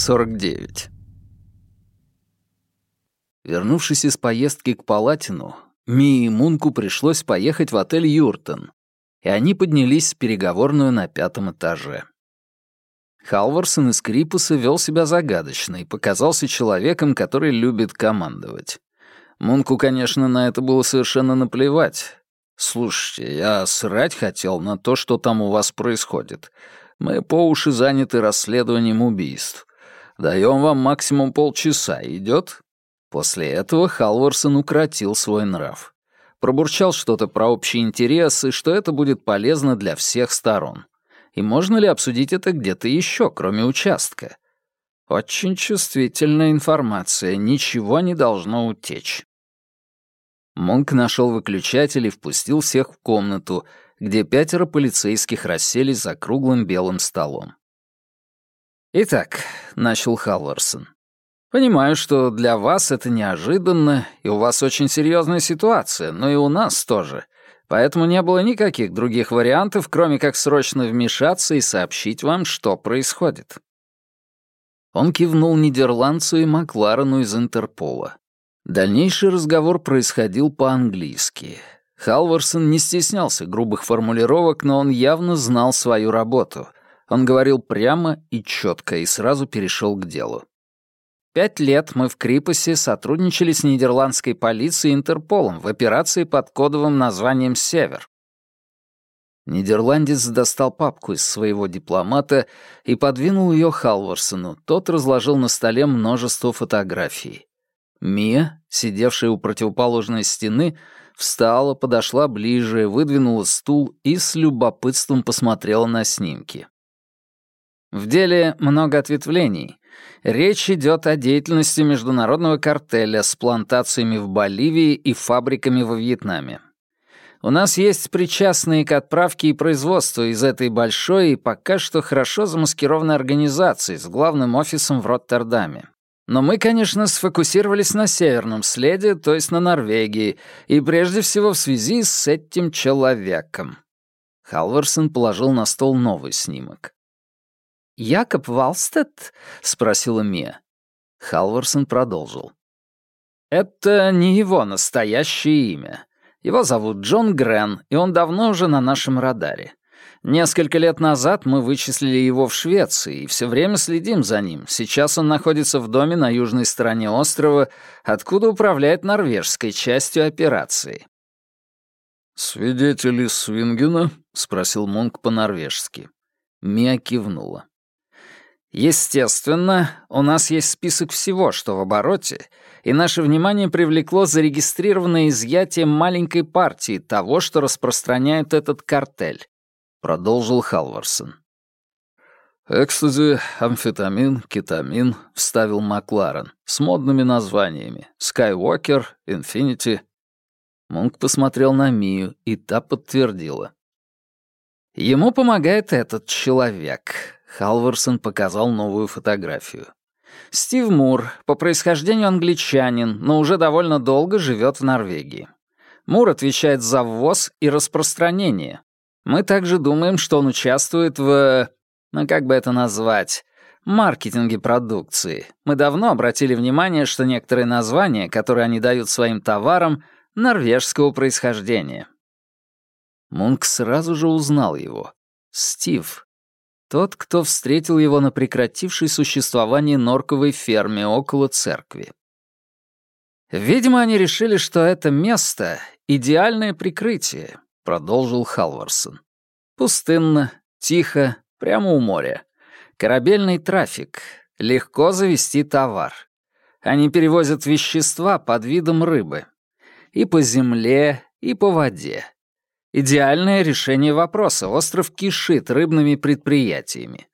49. Вернувшись из поездки к Палатину, Ми и Мунку пришлось поехать в отель «Юртон», и они поднялись в переговорную на пятом этаже. Халварсон из Крипуса вел себя загадочно и показался человеком, который любит командовать. Мунку, конечно, на это было совершенно наплевать. «Слушайте, я срать хотел на то, что там у вас происходит. Мы по уши заняты расследованием убийств. Даем вам максимум полчаса. Идет?» После этого Халварсон укротил свой нрав. Пробурчал что-то про общий интерес и что это будет полезно для всех сторон. И можно ли обсудить это где-то еще, кроме участка? Очень чувствительная информация, ничего не должно утечь. Монк нашел выключатель и впустил всех в комнату, где пятеро полицейских расселись за круглым белым столом. «Итак», — начал Халварсон, Понимаю, что для вас это неожиданно, и у вас очень серьезная ситуация, но и у нас тоже. Поэтому не было никаких других вариантов, кроме как срочно вмешаться и сообщить вам, что происходит. Он кивнул нидерландцу и Макларену из Интерпола. Дальнейший разговор происходил по-английски. Халварсон не стеснялся грубых формулировок, но он явно знал свою работу. Он говорил прямо и четко и сразу перешел к делу. Пять лет мы в Крипусе сотрудничали с нидерландской полицией и Интерполом в операции под кодовым названием «Север». Нидерландец достал папку из своего дипломата и подвинул ее Халварсону. Тот разложил на столе множество фотографий. Мия, сидевшая у противоположной стены, встала, подошла ближе, выдвинула стул и с любопытством посмотрела на снимки. В деле много ответвлений, Речь идет о деятельности международного картеля с плантациями в Боливии и фабриками во Вьетнаме. У нас есть причастные к отправке и производству из этой большой и пока что хорошо замаскированной организации с главным офисом в Роттердаме. Но мы, конечно, сфокусировались на северном следе, то есть на Норвегии, и прежде всего в связи с этим человеком. Халварсон положил на стол новый снимок. «Якоб Валстед?» — спросила Мия. Халварсон продолжил. «Это не его настоящее имя. Его зовут Джон Грен, и он давно уже на нашем радаре. Несколько лет назад мы вычислили его в Швеции и все время следим за ним. Сейчас он находится в доме на южной стороне острова, откуда управляет норвежской частью операции». «Свидетели Свингена?» — спросил Мунк по-норвежски. Мия кивнула. Естественно, у нас есть список всего, что в обороте, и наше внимание привлекло зарегистрированное изъятие маленькой партии того, что распространяет этот картель, продолжил Халварсон. «Экстази, амфетамин, кетамин», — вставил Макларен, с модными названиями «Скайуокер», «Инфинити». Мунк посмотрел на Мию, и та подтвердила. «Ему помогает этот человек. Халварсон показал новую фотографию. Стив Мур, по происхождению англичанин, но уже довольно долго живет в Норвегии. Мур отвечает за ввоз и распространение. Мы также думаем, что он участвует в... ну как бы это назвать? маркетинге продукции. Мы давно обратили внимание, что некоторые названия, которые они дают своим товарам, норвежского происхождения. Мунк сразу же узнал его. Стив. Тот, кто встретил его на прекратившей существование норковой ферме около церкви. «Видимо, они решили, что это место — идеальное прикрытие», — продолжил Халварсон. «Пустынно, тихо, прямо у моря. Корабельный трафик. Легко завести товар. Они перевозят вещества под видом рыбы. И по земле, и по воде. Идеальное решение вопроса. Остров кишит рыбными предприятиями.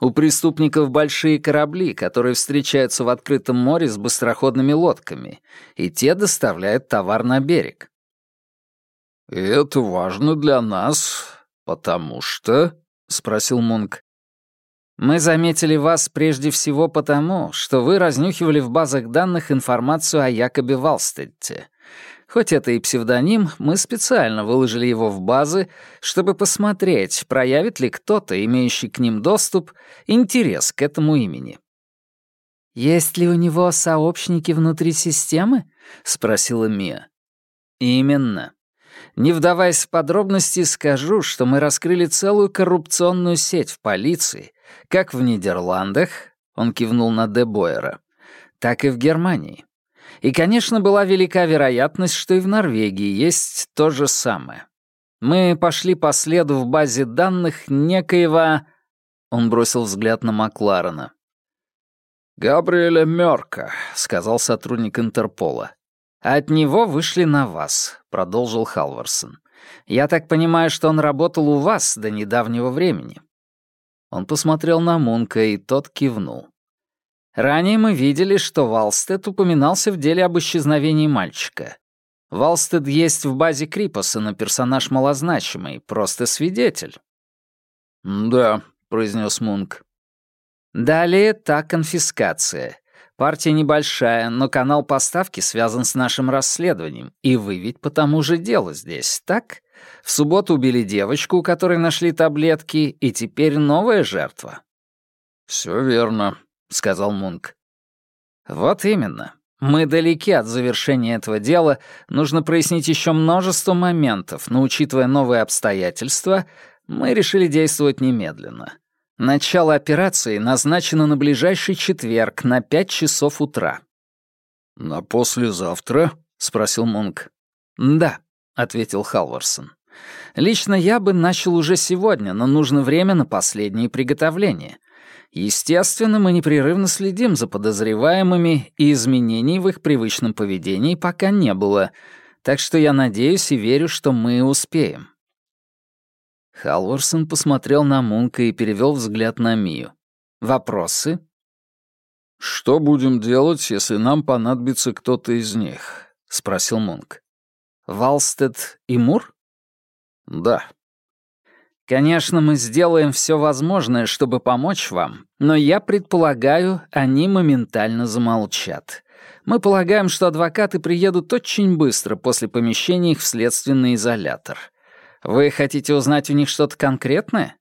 У преступников большие корабли, которые встречаются в открытом море с быстроходными лодками, и те доставляют товар на берег. «И это важно для нас, потому что...» — спросил Мунк. «Мы заметили вас прежде всего потому, что вы разнюхивали в базах данных информацию о Якобе Валстедте. Хоть это и псевдоним, мы специально выложили его в базы, чтобы посмотреть, проявит ли кто-то, имеющий к ним доступ, интерес к этому имени. «Есть ли у него сообщники внутри системы?» — спросила Мия. «Именно. Не вдаваясь в подробности, скажу, что мы раскрыли целую коррупционную сеть в полиции, как в Нидерландах, он кивнул на Де Бойера, так и в Германии. И, конечно, была велика вероятность, что и в Норвегии есть то же самое. Мы пошли по следу в базе данных некоего... Он бросил взгляд на Макларена. «Габриэля Мёрка», — сказал сотрудник Интерпола. «От него вышли на вас», — продолжил Халварсон. «Я так понимаю, что он работал у вас до недавнего времени». Он посмотрел на Мунка, и тот кивнул. Ранее мы видели, что Валстед упоминался в деле об исчезновении мальчика. Валстед есть в базе Крипоса, но персонаж малозначимый, просто свидетель. «Да», — произнес Мунк. Далее та конфискация. Партия небольшая, но канал поставки связан с нашим расследованием, и вы ведь по тому же делу здесь, так? В субботу убили девочку, у которой нашли таблетки, и теперь новая жертва. Все верно, сказал Мунк. Вот именно. Мы далеки от завершения этого дела, нужно прояснить еще множество моментов, но учитывая новые обстоятельства, мы решили действовать немедленно. Начало операции назначено на ближайший четверг на пять часов утра. «На послезавтра?» — спросил Мунк. «Да», — ответил Халварсон. «Лично я бы начал уже сегодня, но нужно время на последние приготовления. Естественно, мы непрерывно следим за подозреваемыми, и изменений в их привычном поведении пока не было, так что я надеюсь и верю, что мы успеем. Халварсон посмотрел на Мунка и перевел взгляд на Мию. «Вопросы?» «Что будем делать, если нам понадобится кто-то из них?» — спросил Мунк. «Валстед и Мур?» «Да». «Конечно, мы сделаем все возможное, чтобы помочь вам, но я предполагаю, они моментально замолчат. Мы полагаем, что адвокаты приедут очень быстро после помещения их в следственный изолятор. Вы хотите узнать у них что-то конкретное?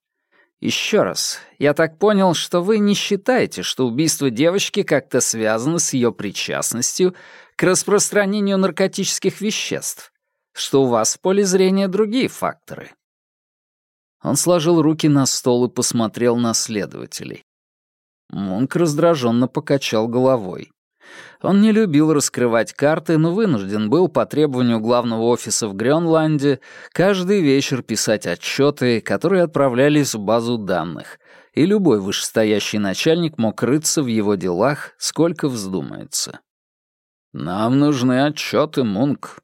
Еще раз, я так понял, что вы не считаете, что убийство девочки как-то связано с ее причастностью к распространению наркотических веществ, что у вас в поле зрения другие факторы. Он сложил руки на стол и посмотрел на следователей. Мунк раздраженно покачал головой. Он не любил раскрывать карты, но вынужден был по требованию главного офиса в Гренланде каждый вечер писать отчеты, которые отправлялись в базу данных, и любой вышестоящий начальник мог рыться в его делах, сколько вздумается. «Нам нужны отчеты, Мунк».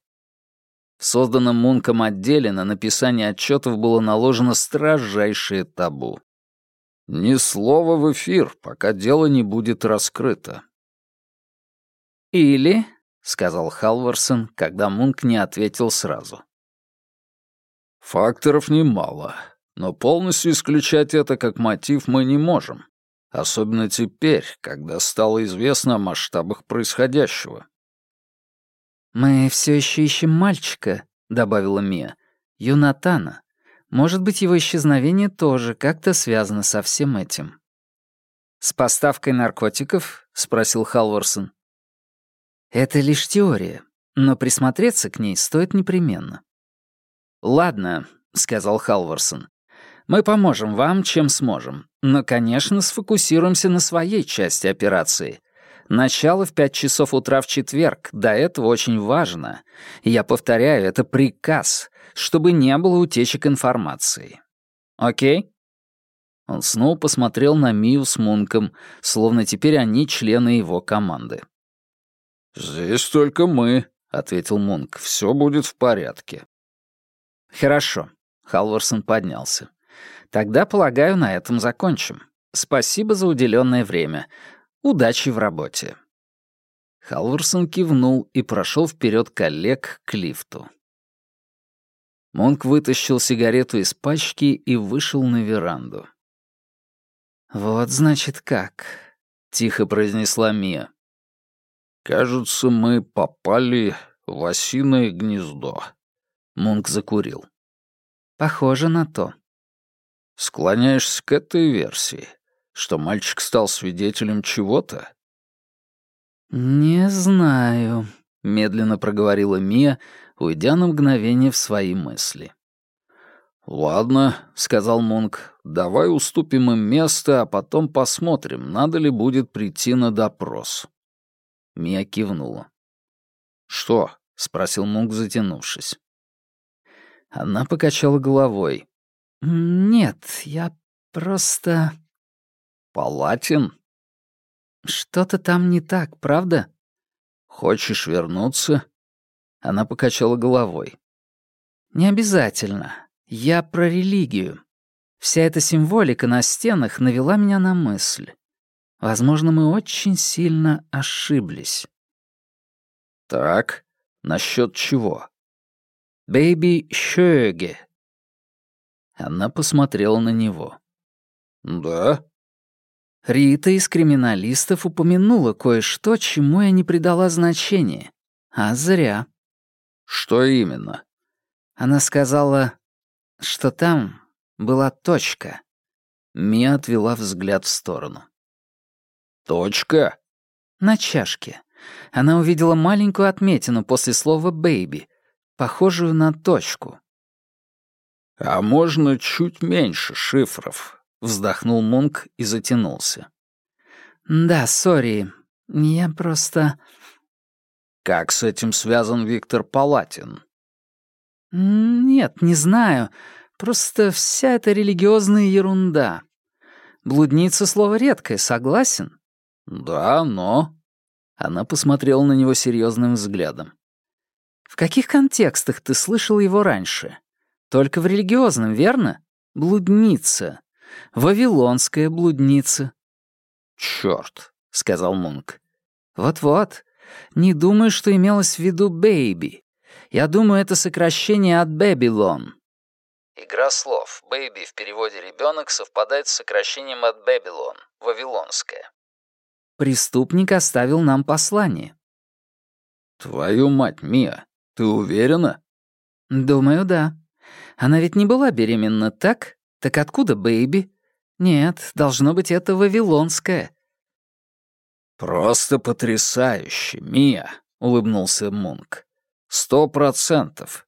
В созданном Мунком отделе на написание отчетов было наложено строжайшее табу. «Ни слова в эфир, пока дело не будет раскрыто». «Или», — сказал Халварсон, когда Мунк не ответил сразу. «Факторов немало, но полностью исключать это как мотив мы не можем, особенно теперь, когда стало известно о масштабах происходящего». «Мы все еще ищем мальчика», — добавила Мия. «Юнатана. Может быть, его исчезновение тоже как-то связано со всем этим». «С поставкой наркотиков?» — спросил Халварсон. Это лишь теория, но присмотреться к ней стоит непременно. «Ладно», — сказал Халварсон. «Мы поможем вам, чем сможем, но, конечно, сфокусируемся на своей части операции. Начало в пять часов утра в четверг, до этого очень важно. Я повторяю, это приказ, чтобы не было утечек информации. Окей?» Он снова посмотрел на Мию с Мунком, словно теперь они члены его команды. «Здесь только мы», — ответил Мунк. «Все будет в порядке». «Хорошо», — Халварсон поднялся. «Тогда, полагаю, на этом закончим. Спасибо за уделенное время. Удачи в работе». Халварсон кивнул и прошел вперед коллег к лифту. Монк вытащил сигарету из пачки и вышел на веранду. «Вот, значит, как», — тихо произнесла Мия. «Кажется, мы попали в осиное гнездо». Мунк закурил. «Похоже на то». «Склоняешься к этой версии, что мальчик стал свидетелем чего-то?» «Не знаю», — медленно проговорила Мия, уйдя на мгновение в свои мысли. «Ладно», — сказал Мунк, — «давай уступим им место, а потом посмотрим, надо ли будет прийти на допрос». Мия кивнула. «Что?» — спросил Мунк, затянувшись. Она покачала головой. «Нет, я просто...» «Палатин?» «Что-то там не так, правда?» «Хочешь вернуться?» Она покачала головой. «Не обязательно. Я про религию. Вся эта символика на стенах навела меня на мысль. Возможно, мы очень сильно ошиблись. Так, насчет чего? Бэйби Шёге. Она посмотрела на него. Да? Рита из криминалистов упомянула кое-что, чему я не придала значения. А зря. Что именно? Она сказала, что там была точка. Мия отвела взгляд в сторону. «Точка?» На чашке. Она увидела маленькую отметину после слова «baby», похожую на точку. «А можно чуть меньше шифров?» — вздохнул Мунк и затянулся. «Да, sorry, я просто...» «Как с этим связан Виктор Палатин?» «Нет, не знаю. Просто вся эта религиозная ерунда. Блудница — слово редкое, согласен?» «Да, но...» Она посмотрела на него серьезным взглядом. «В каких контекстах ты слышал его раньше? Только в религиозном, верно? Блудница. Вавилонская блудница». «Чёрт», — сказал Мунк. «Вот-вот. Не думаю, что имелось в виду «baby». Я думаю, это сокращение от «Babylon». Игра слов «baby» в переводе «ребенок» совпадает с сокращением от «Babylon» — «вавилонская». Преступник оставил нам послание. «Твою мать, Мия, ты уверена?» «Думаю, да. Она ведь не была беременна, так? Так откуда baby? Нет, должно быть, это вавилонская». «Просто потрясающе, Мия», — улыбнулся Мунк. Сто процентов.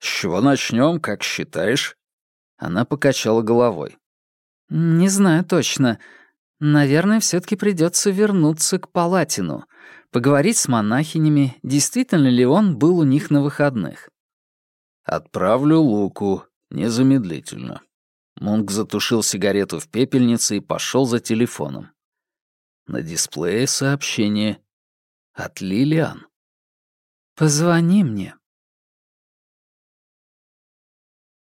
С чего начнем, как считаешь? Она покачала головой. Не знаю точно. Наверное, все-таки придется вернуться к Палатину, поговорить с монахинями, действительно ли он был у них на выходных. Отправлю Луку незамедлительно. Мунк затушил сигарету в пепельнице и пошел за телефоном. На дисплее сообщение от Лилиан. «Позвони мне»,